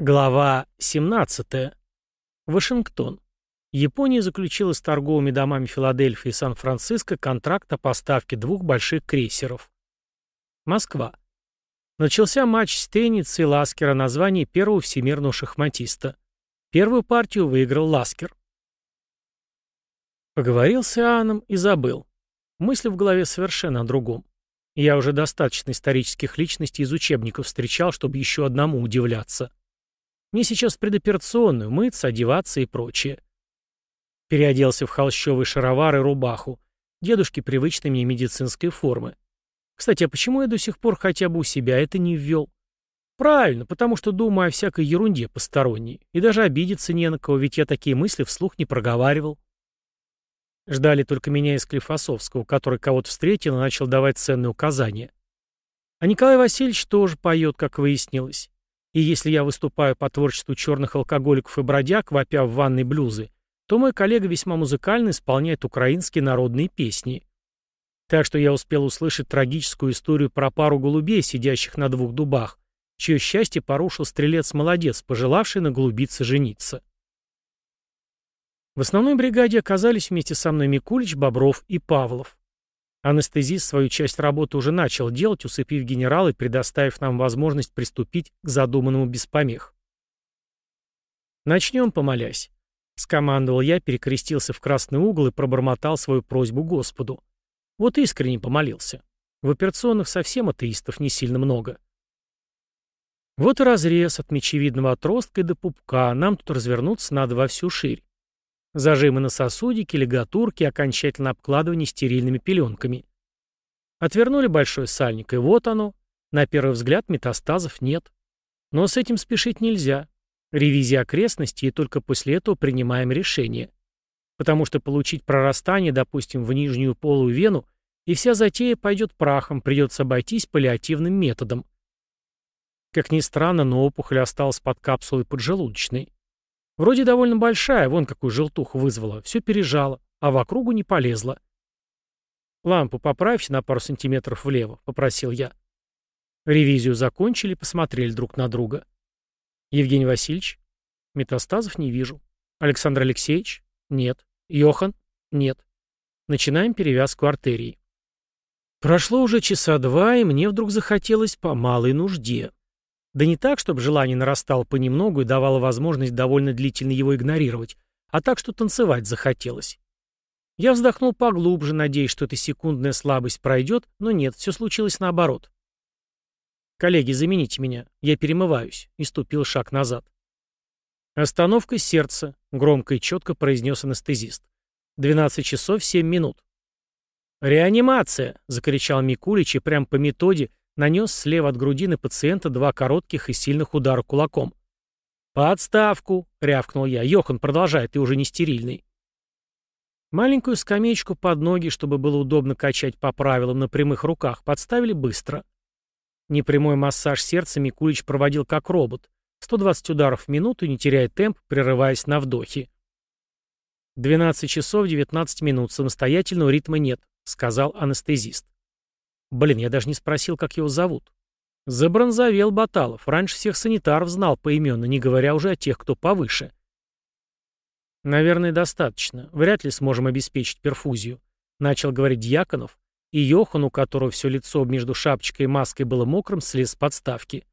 Глава 17. Вашингтон. Япония заключила с торговыми домами Филадельфии и Сан-Франциско контракт о поставке двух больших крейсеров. Москва. Начался матч Стейница и Ласкера на звании первого всемирного шахматиста. Первую партию выиграл Ласкер. Поговорил с Иоанном и забыл. Мысли в голове совершенно о другом. Я уже достаточно исторических личностей из учебников встречал, чтобы еще одному удивляться. Мне сейчас предоперационную, мыться, одеваться и прочее. Переоделся в холщовые шаровары и рубаху. Дедушке привычной мне медицинской формы. Кстати, а почему я до сих пор хотя бы у себя это не ввел? Правильно, потому что думаю о всякой ерунде посторонней. И даже обидеться не на кого, ведь я такие мысли вслух не проговаривал. Ждали только меня из Клифосовского, который кого-то встретил и начал давать ценные указания. А Николай Васильевич тоже поет, как выяснилось. И если я выступаю по творчеству черных алкоголиков и бродяг, вопя в ванной блюзы, то мой коллега весьма музыкально исполняет украинские народные песни. Так что я успел услышать трагическую историю про пару голубей, сидящих на двух дубах, чье счастье порушил стрелец-молодец, пожелавший на голубице жениться. В основной бригаде оказались вместе со мной Микулич, Бобров и Павлов. Анестезист свою часть работы уже начал делать, усыпив генерала и предоставив нам возможность приступить к задуманному без помех. «Начнем, помолясь», — скомандовал я, перекрестился в красный угол и пробормотал свою просьбу Господу. Вот искренне помолился. В операционных совсем атеистов не сильно много. Вот и разрез от мечевидного отростка и до пупка, нам тут развернуться надо во всю ширь. Зажимы на сосудике, лигатурки, окончательно обкладывание стерильными пеленками. Отвернули большой сальник, и вот оно. На первый взгляд метастазов нет. Но с этим спешить нельзя. Ревизия окрестностей, и только после этого принимаем решение. Потому что получить прорастание, допустим, в нижнюю полую вену, и вся затея пойдет прахом, придется обойтись паллиативным методом. Как ни странно, но опухоль осталась под капсулой поджелудочной. Вроде довольно большая, вон какую желтуху вызвала, все пережала, а в округу не полезла. «Лампу поправьте на пару сантиметров влево», — попросил я. Ревизию закончили, посмотрели друг на друга. «Евгений Васильевич?» «Метастазов не вижу». «Александр Алексеевич?» «Нет». «Йохан?» «Нет». Начинаем перевязку артерии. Прошло уже часа два, и мне вдруг захотелось по малой нужде. Да не так, чтобы желание нарастало понемногу и давало возможность довольно длительно его игнорировать, а так, что танцевать захотелось. Я вздохнул поглубже, надеясь, что эта секундная слабость пройдет, но нет, все случилось наоборот. «Коллеги, замените меня, я перемываюсь», и ступил шаг назад. «Остановка сердца», — громко и четко произнес анестезист. «12 часов 7 минут». «Реанимация!» — закричал Микулич и прямо по методе нанес слева от грудины пациента два коротких и сильных удара кулаком. «Подставку!» — рявкнул я. «Йохан, продолжай, ты уже не стерильный». Маленькую скамеечку под ноги, чтобы было удобно качать по правилам на прямых руках, подставили быстро. Непрямой массаж сердца Микулич проводил как робот. 120 ударов в минуту, не теряя темп, прерываясь на вдохе. 12 часов 19 минут, самостоятельного ритма нет, сказал анестезист. Блин, я даже не спросил, как его зовут. Забронзовел Баталов. Раньше всех санитаров знал поименно, не говоря уже о тех, кто повыше. Наверное, достаточно. Вряд ли сможем обеспечить перфузию. Начал говорить Дьяконов, и Йохан, у которого все лицо между шапочкой и маской было мокрым, слез с подставки.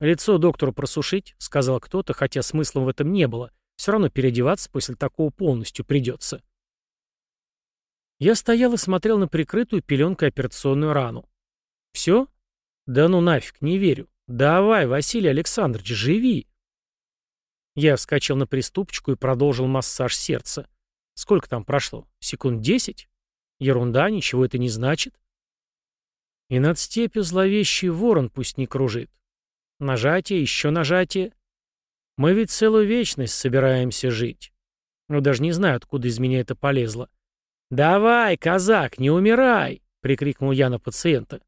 «Лицо доктору просушить», — сказал кто-то, хотя смыслом в этом не было. Все равно переодеваться после такого полностью придется. Я стоял и смотрел на прикрытую пеленкой операционную рану. «Все? Да ну нафиг, не верю. Давай, Василий Александрович, живи!» Я вскочил на приступочку и продолжил массаж сердца. Сколько там прошло? Секунд десять? Ерунда, ничего это не значит. И над степью зловещий ворон пусть не кружит. Нажатие, еще нажатие. Мы ведь целую вечность собираемся жить. Но даже не знаю, откуда из меня это полезло. «Давай, казак, не умирай!» — прикрикнул я на пациента.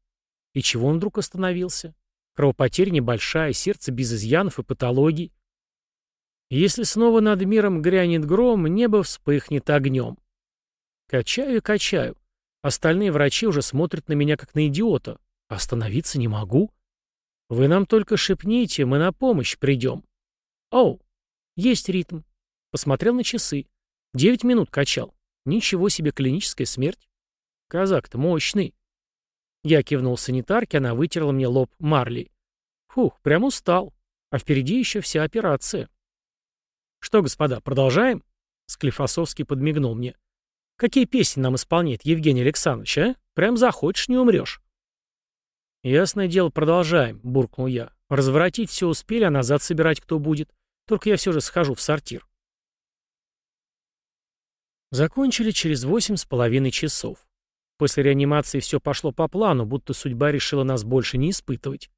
И чего он вдруг остановился? Кровопотеря небольшая, сердце без изъянов и патологий. Если снова над миром грянет гром, небо вспыхнет огнем. Качаю и качаю. Остальные врачи уже смотрят на меня как на идиота. Остановиться не могу. Вы нам только шепните, мы на помощь придем. Оу, есть ритм. Посмотрел на часы. Девять минут качал. Ничего себе клиническая смерть. Казак-то мощный. Я кивнул санитарке, она вытерла мне лоб марлей. Фух, прям устал. А впереди еще вся операция. Что, господа, продолжаем? Склифосовский подмигнул мне. Какие песни нам исполняет Евгений Александрович, а? Прям захочешь, не умрешь. «Ясное дело, продолжаем», — буркнул я. «Разворотить все успели, а назад собирать кто будет. Только я все же схожу в сортир». Закончили через восемь с половиной часов. После реанимации все пошло по плану, будто судьба решила нас больше не испытывать.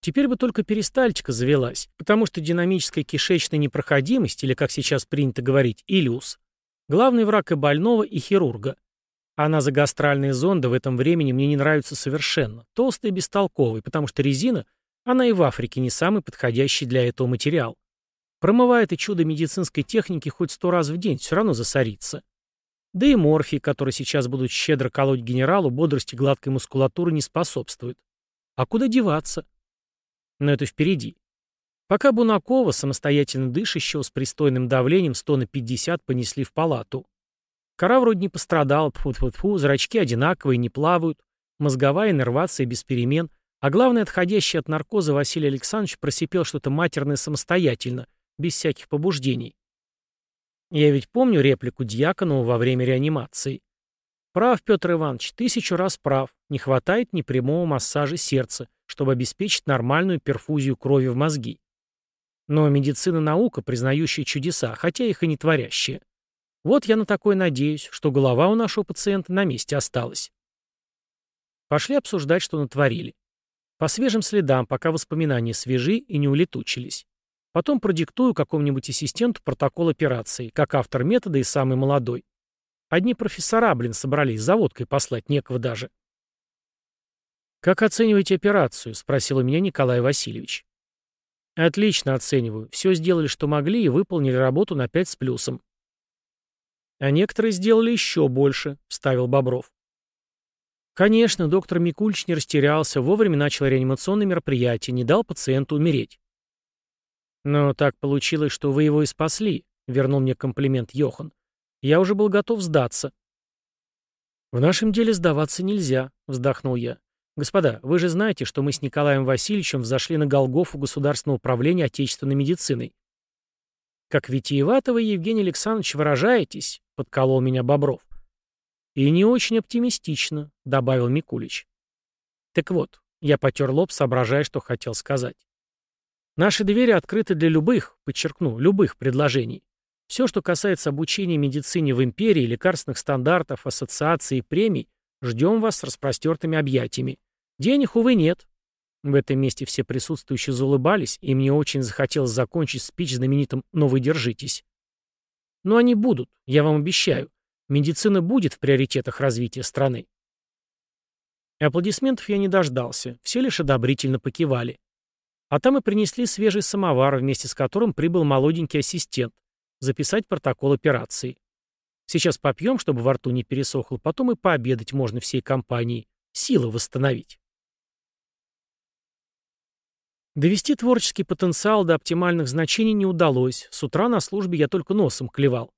Теперь бы только перистальтика завелась, потому что динамическая кишечная непроходимость, или, как сейчас принято говорить, илюс, главный враг и больного, и хирурга. А назогастральные зонды в этом времени мне не нравятся совершенно. Толстые и бестолковые, потому что резина, она и в Африке не самый подходящий для этого материал. Промывает и чудо медицинской техники хоть сто раз в день, все равно засорится. Да и морфий, который сейчас будут щедро колоть генералу, бодрости гладкой мускулатуры не способствует. А куда деваться? Но это впереди. Пока Бунакова, самостоятельно дышащего, с пристойным давлением 100 на 50 понесли в палату. Кора вроде не пострадала, тьфу-тьфу-тьфу, зрачки одинаковые, не плавают, мозговая иннервация без перемен, а главное, отходящий от наркоза Василий Александрович просипел что-то матерное самостоятельно, без всяких побуждений. Я ведь помню реплику Дьяконова во время реанимации. Прав, Петр Иванович, тысячу раз прав. Не хватает непрямого массажа сердца, чтобы обеспечить нормальную перфузию крови в мозги. Но медицина наука, признающая чудеса, хотя их и не творящая. Вот я на такое надеюсь, что голова у нашего пациента на месте осталась. Пошли обсуждать, что натворили. По свежим следам, пока воспоминания свежи и не улетучились. Потом продиктую какому-нибудь ассистенту протокол операции, как автор метода и самый молодой. Одни профессора, блин, собрались, за водкой послать некого даже. «Как оцениваете операцию?» — спросил у меня Николай Васильевич. «Отлично оцениваю. Все сделали, что могли, и выполнили работу на пять с плюсом. А некоторые сделали еще больше, вставил Бобров. Конечно, доктор Микульч не растерялся, вовремя начал реанимационное мероприятие, не дал пациенту умереть. Но так получилось, что вы его и спасли, вернул мне комплимент Йохан. Я уже был готов сдаться. В нашем деле сдаваться нельзя, вздохнул я. Господа, вы же знаете, что мы с Николаем Васильевичем взошли на Голгофу Государственного управления отечественной медициной. Как витиевато Евгений Александрович, выражаетесь, подколол меня Бобров. И не очень оптимистично, добавил Микулич. Так вот, я потер лоб, соображая, что хотел сказать. Наши двери открыты для любых, подчеркну, любых предложений. Все, что касается обучения медицине в империи, лекарственных стандартов, ассоциаций и премий, ждем вас с распростертыми объятиями. Денег, увы, нет, в этом месте все присутствующие заулыбались, и мне очень захотелось закончить спич знаменитым «Но вы держитесь». Но они будут, я вам обещаю. Медицина будет в приоритетах развития страны. Аплодисментов я не дождался, все лишь одобрительно покивали. А там и принесли свежий самовар, вместе с которым прибыл молоденький ассистент, записать протокол операции. Сейчас попьем, чтобы во рту не пересохло, потом и пообедать можно всей компанией, силы восстановить. Довести творческий потенциал до оптимальных значений не удалось. С утра на службе я только носом клевал.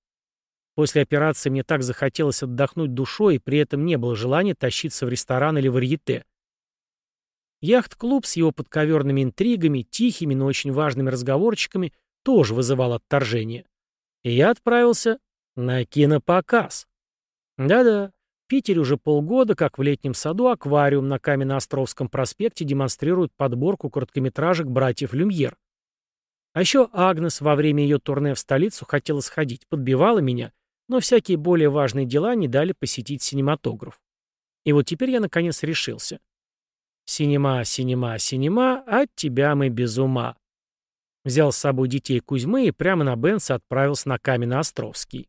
После операции мне так захотелось отдохнуть душой, и при этом не было желания тащиться в ресторан или варьете. Яхт-клуб с его подковерными интригами, тихими, но очень важными разговорчиками тоже вызывал отторжение. И я отправился на кинопоказ. Да-да, Питере уже полгода, как в летнем саду, аквариум на Каменноостровском проспекте демонстрирует подборку короткометражек братьев Люмьер. А еще Агнес во время ее турне в столицу хотела сходить, подбивала меня, но всякие более важные дела не дали посетить синематограф. И вот теперь я наконец решился. Синема, синема, синема, от тебя мы без ума. Взял с собой детей Кузьмы и прямо на Бенса отправился на Каменноостровский.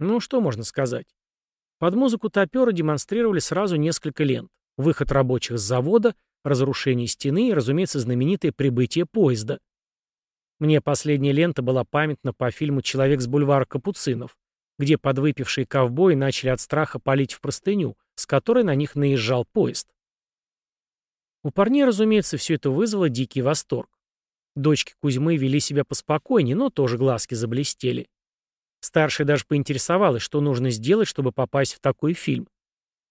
Ну, что можно сказать? Под музыку топера демонстрировали сразу несколько лент. Выход рабочих с завода, разрушение стены и, разумеется, знаменитое прибытие поезда. Мне последняя лента была памятна по фильму «Человек с бульвара Капуцинов», где подвыпившие ковбои начали от страха палить в простыню, с которой на них наезжал поезд. У парней, разумеется, все это вызвало дикий восторг. Дочки Кузьмы вели себя поспокойнее, но тоже глазки заблестели. Старшая даже поинтересовалась, что нужно сделать, чтобы попасть в такой фильм.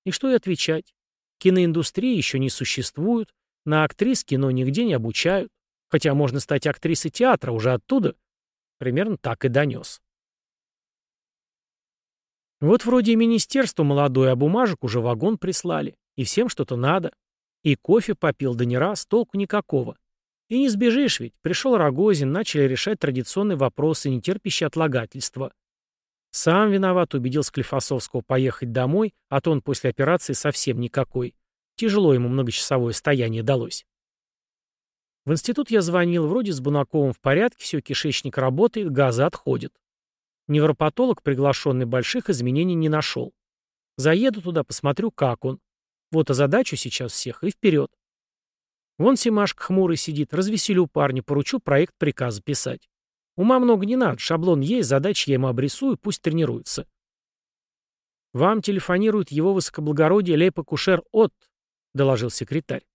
И что и отвечать. Киноиндустрии еще не существует, на актрис кино нигде не обучают. Хотя можно стать актрисой театра уже оттуда. Примерно так и донес. Вот вроде и министерство молодое, а бумажек уже вагон прислали. И всем что-то надо. И кофе попил, да не раз, толку никакого. И не сбежишь ведь. Пришел Рогозин, начали решать традиционные вопросы, не терпящие отлагательства. Сам виноват, убедил Склифосовского поехать домой, а то он после операции совсем никакой. Тяжело ему многочасовое стояние далось. В институт я звонил, вроде с Бунаковым в порядке, все, кишечник работает, газы отходят. Невропатолог, приглашенный больших, изменений не нашел. Заеду туда, посмотрю, как он. Вот задачу сейчас всех, и вперед. Вон Семашка хмурый сидит, развеселю парня, поручу проект приказа писать. Ума много не надо, шаблон есть, задачи я ему обрисую, пусть тренируется. «Вам телефонирует его высокоблагородие Лейпа-Кушер От», — доложил секретарь.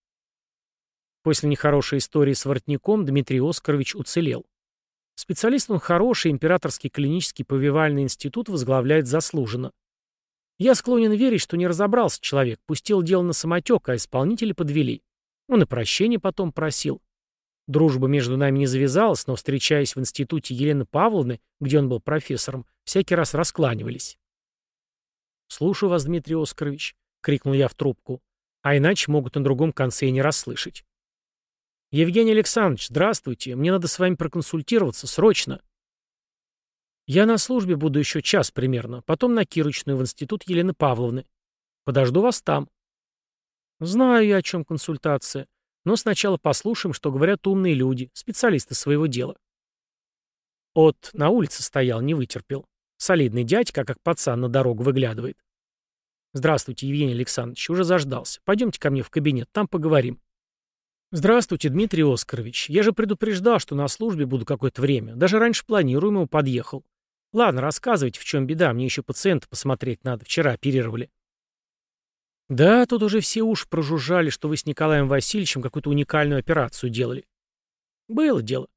После нехорошей истории с воротником Дмитрий Оскарович уцелел. Специалист он хороший, императорский клинический повивальный институт возглавляет заслуженно. Я склонен верить, что не разобрался человек, пустил дело на самотек, а исполнители подвели. Он и прощения потом просил. Дружба между нами не завязалась, но, встречаясь в институте Елены Павловны, где он был профессором, всякий раз раскланивались. «Слушаю вас, Дмитрий Оскарович», — крикнул я в трубку, а иначе могут на другом конце и не расслышать. «Евгений Александрович, здравствуйте, мне надо с вами проконсультироваться, срочно». «Я на службе буду еще час примерно, потом на Кирочную в институт Елены Павловны. Подожду вас там». «Знаю я, о чем консультация. Но сначала послушаем, что говорят умные люди, специалисты своего дела». От на улице стоял, не вытерпел. Солидный дядька, как пацан, на дорогу выглядывает. «Здравствуйте, Евгений Александрович, уже заждался. Пойдемте ко мне в кабинет, там поговорим». «Здравствуйте, Дмитрий Оскарович. Я же предупреждал, что на службе буду какое-то время. Даже раньше планируемого подъехал. Ладно, рассказывайте, в чем беда. Мне еще пациента посмотреть надо. Вчера оперировали. Да, тут уже все уши прожужжали, что вы с Николаем Васильевичем какую-то уникальную операцию делали. Было дело.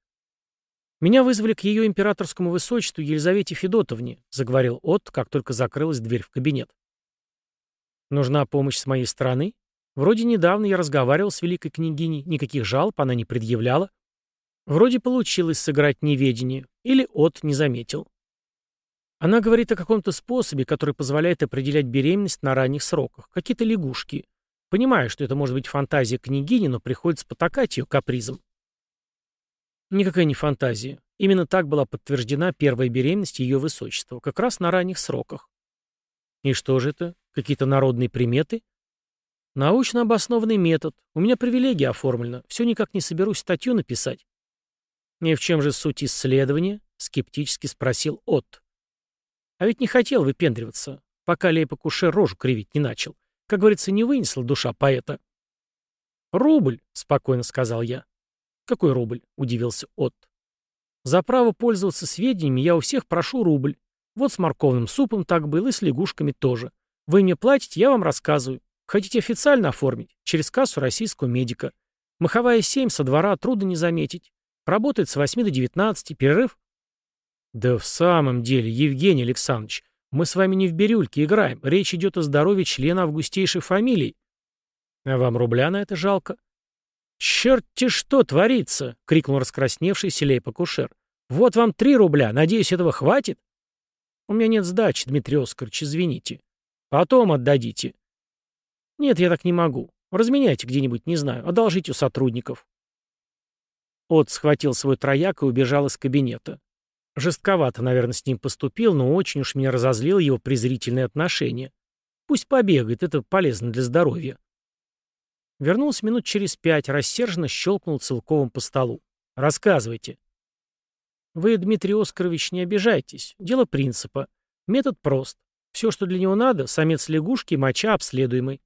Меня вызвали к ее императорскому высочеству Елизавете Федотовне, заговорил От, как только закрылась дверь в кабинет. Нужна помощь с моей стороны? Вроде недавно я разговаривал с великой княгиней, никаких жалоб она не предъявляла. Вроде получилось сыграть неведение, или От не заметил. Она говорит о каком-то способе, который позволяет определять беременность на ранних сроках. Какие-то лягушки. Понимаю, что это может быть фантазия княгини, но приходится потакать ее капризом. Никакая не фантазия. Именно так была подтверждена первая беременность ее высочества, как раз на ранних сроках. И что же это? Какие-то народные приметы? Научно обоснованный метод. У меня привилегия оформлена. Все никак не соберусь статью написать. И в чем же суть исследования? Скептически спросил Отт. А ведь не хотел выпендриваться, пока Лейпа-Куше рожу кривить не начал. Как говорится, не вынесла душа поэта. «Рубль», — спокойно сказал я. «Какой рубль?» — удивился Отт. «За право пользоваться сведениями я у всех прошу рубль. Вот с морковным супом так было и с лягушками тоже. Вы мне платите, я вам рассказываю. Хотите официально оформить? Через кассу российского медика. Маховая 7 со двора трудно не заметить. Работает с 8 до 19, перерыв да в самом деле, Евгений Александрович, мы с вами не в бирюльке играем. Речь идет о здоровье члена августейшей фамилии. А вам рубля на это жалко? «Черт-те что творится!» — крикнул раскрасневшийся лейпокушер. «Вот вам три рубля. Надеюсь, этого хватит?» «У меня нет сдачи, Дмитрий Оскарович, извините. Потом отдадите». «Нет, я так не могу. Разменяйте где-нибудь, не знаю. Одолжите у сотрудников». От схватил свой трояк и убежал из кабинета. Жестковато, наверное, с ним поступил, но очень уж меня разозлило его презрительное отношение. Пусть побегает, это полезно для здоровья. Вернулся минут через пять, рассерженно щелкнул Целковым по столу. «Рассказывайте». «Вы, Дмитрий Оскарович, не обижайтесь. Дело принципа. Метод прост. Все, что для него надо, самец лягушки, моча обследуемый.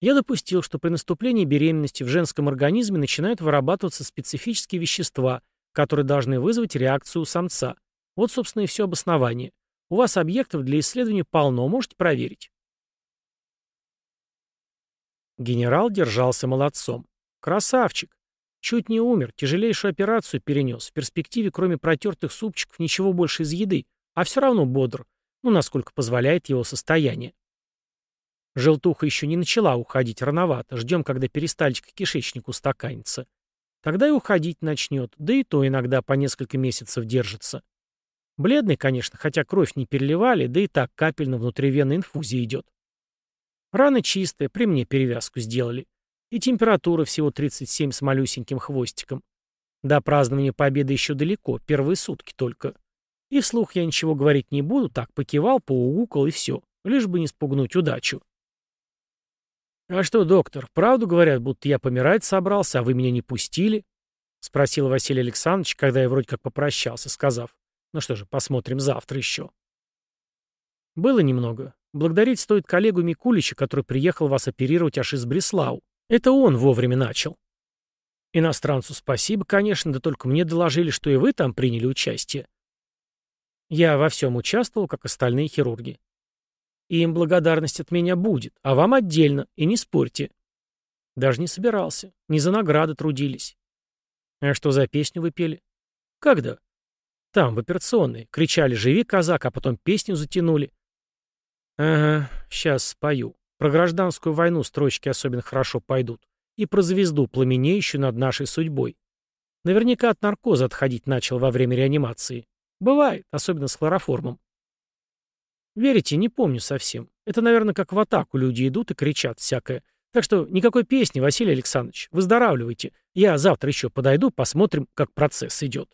Я допустил, что при наступлении беременности в женском организме начинают вырабатываться специфические вещества, которые должны вызвать реакцию самца. Вот, собственно, и все обоснование. У вас объектов для исследования полно, можете проверить. Генерал держался молодцом. Красавчик. Чуть не умер, тяжелейшую операцию перенес. В перспективе, кроме протертых супчиков, ничего больше из еды. А все равно бодр. Ну, насколько позволяет его состояние. Желтуха еще не начала уходить рановато. Ждем, когда перистальчик кишечник устаканится. Тогда и уходить начнет, да и то иногда по несколько месяцев держится. Бледный, конечно, хотя кровь не переливали, да и так капельно внутривенная инфузия идет. Рана чистая, при мне перевязку сделали. И температура всего 37 с малюсеньким хвостиком. До празднования победы еще далеко, первые сутки только. И вслух я ничего говорить не буду, так покивал, поугукал и все, лишь бы не спугнуть удачу. «А что, доктор, правду говорят, будто я помирать собрался, а вы меня не пустили?» — спросил Василий Александрович, когда я вроде как попрощался, сказав, «Ну что же, посмотрим завтра еще». Было немного. Благодарить стоит коллегу Микулича, который приехал вас оперировать аж из Бреслау. Это он вовремя начал. Иностранцу спасибо, конечно, да только мне доложили, что и вы там приняли участие. Я во всем участвовал, как остальные хирурги. И им благодарность от меня будет, а вам отдельно, и не спорьте. Даже не собирался, не за награды трудились. А что за песню вы пели? Когда? Там, в операционной. Кричали «Живи, казак», а потом песню затянули. Ага, сейчас спою. Про гражданскую войну строчки особенно хорошо пойдут. И про звезду, пламенеющую над нашей судьбой. Наверняка от наркоза отходить начал во время реанимации. Бывает, особенно с хлороформом. Верите, не помню совсем. Это, наверное, как в атаку люди идут и кричат всякое. Так что никакой песни, Василий Александрович. Выздоравливайте. Я завтра еще подойду, посмотрим, как процесс идет.